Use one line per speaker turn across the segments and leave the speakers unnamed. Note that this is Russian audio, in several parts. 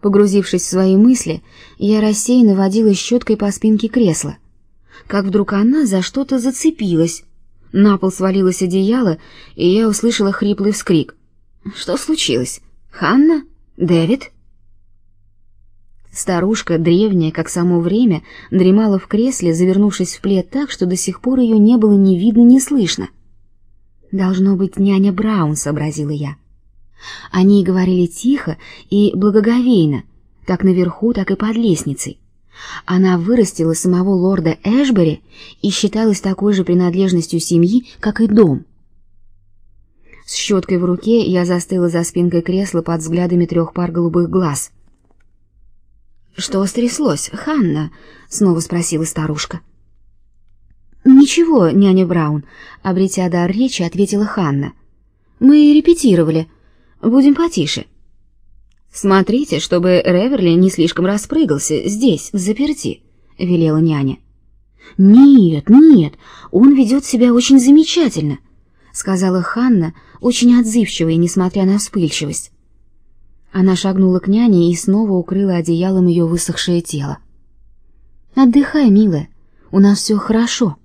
Погрузившись в свои мысли, я рассеянно водила щеткой по спинке кресла. Как вдруг она за что-то зацепилась. На пол свалилось одеяло, и я услышала хриплый вскрик. «Что случилось? Ханна? Дэвид?» Старушка, древняя, как само время, дремала в кресле, завернувшись в плед так, что до сих пор ее не было ни видно, ни слышно. «Должно быть няня Браун», — сообразила я. Они говорили тихо и благоговейно, как наверху, так и под лестницей. Она вырастила самого лорда Эшбери и считалась такой же принадлежностью семьи, как и дом. С щеткой в руке я застыла за спинкой кресла под взглядами трех пар голубых глаз. «Что стряслось, Ханна?» — снова спросила старушка. «Ничего, няня Браун», — обретя дар речи, ответила Ханна. «Мы репетировали. Будем потише». «Смотрите, чтобы Реверли не слишком распрыгался здесь, в заперти», — велела няня. «Нет, нет, он ведет себя очень замечательно», — сказала Ханна, очень отзывчивая, несмотря на вспыльчивость. Она шагнула к няне и снова укрыла одеялом ее высохшее тело. «Отдыхай, милая, у нас все хорошо».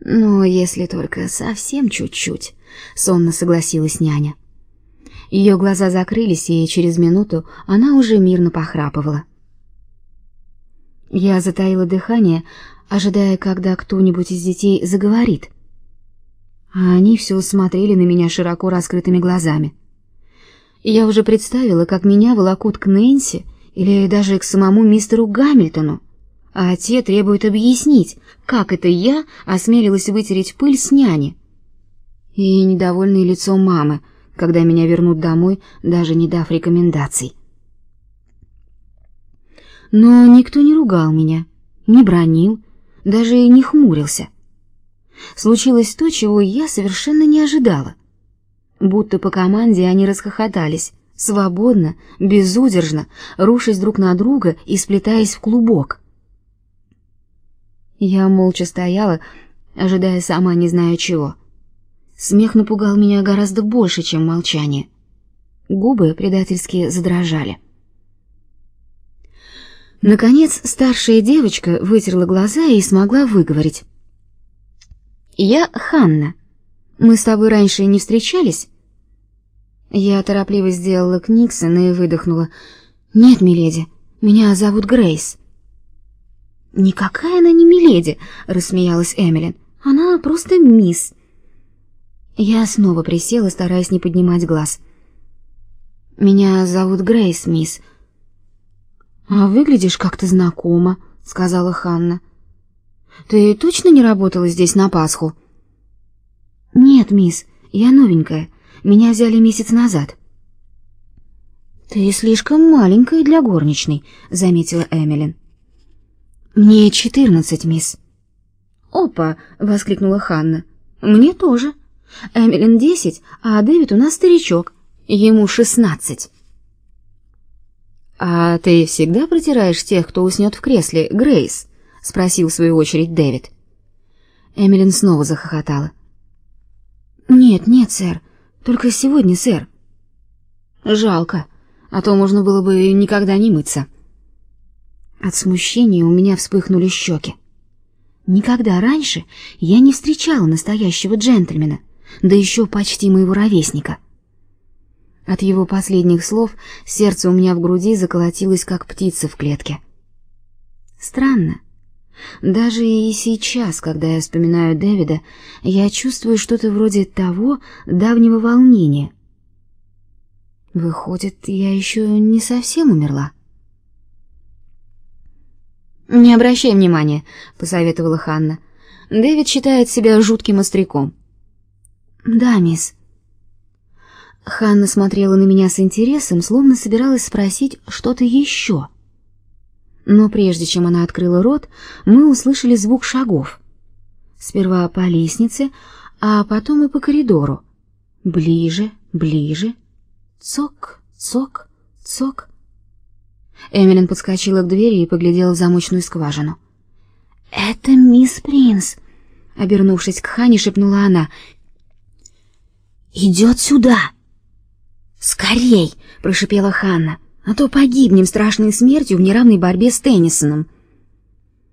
«Ну, если только совсем чуть-чуть», — сонно согласилась няня. Ее глаза закрылись, и через минуту она уже мирно похрапывала. Я затаила дыхание, ожидая, когда кто-нибудь из детей заговорит. А они все смотрели на меня широко раскрытыми глазами. Я уже представила, как меня волокут к Нэнси или даже к самому мистеру Гамильтону, а те требуют объяснить, как это я осмелилась вытереть пыль с няни. И недовольное лицо мамы — когда меня вернут домой, даже не дав рекомендаций. Но никто не ругал меня, не бронил, даже не хмурился. Случилось то, чего я совершенно не ожидала. Будто по команде они расхохотались, свободно, безудержно, рушась друг на друга и сплетаясь в клубок. Я молча стояла, ожидая сама не знаю чего — Смех напугал меня гораздо больше, чем молчание. Губы предательски задрожали. Наконец, старшая девочка вытерла глаза и смогла выговорить. «Я Ханна. Мы с тобой раньше не встречались?» Я торопливо сделала Книксон и выдохнула. «Нет, миледи, меня зовут Грейс». «Никакая она не миледи», — рассмеялась Эмилин. «Она просто мисс». Я снова присела, стараясь не поднимать глаз. Меня зовут Грейс, мисс. А выглядишь как-то знакомо, сказала Ханна. Ты точно не работала здесь на Пасху? Нет, мисс, я новенькая. Меня взяли месяц назад. Ты слишком маленькая для горничной, заметила Эмилин. Мне четырнадцать, мисс. Опа, воскликнула Ханна. Мне тоже. Эмилин десять, а Дэвид у нас старичок, ему шестнадцать. А ты всегда протираешь тех, кто уснет в кресле, Грейс? спросил в свою очередь Дэвид. Эмилин снова захохотала. Нет, нет, сэр, только сегодня, сэр. Жалко, а то можно было бы никогда не мыться. От смущения у меня вспыхнули щеки. Никогда раньше я не встречала настоящего джентльмена да еще почти моего ровесника. От его последних слов сердце у меня в груди заколотилось, как птица в клетке. Странно. Даже и сейчас, когда я вспоминаю Дэвида, я чувствую что-то вроде того давнего волнения. Выходит, я еще не совсем умерла. «Не обращай внимания», — посоветовала Ханна. «Дэвид считает себя жутким остряком. Да, мисс. Ханна смотрела на меня с интересом, словно собиралась спросить что-то еще. Но прежде чем она открыла рот, мы услышали звук шагов. Сперва по лестнице, а потом и по коридору. Ближе, ближе. Цок, цок, цок. Эмилин подскочила к двери и поглядела в замочную скважину. «Это мисс Принц!» Обернувшись к Хане, шепнула она идет сюда!» «Скорей!» — прошипела Ханна. А то погибнем страшной смертью в неравной борьбе с Теннисоном.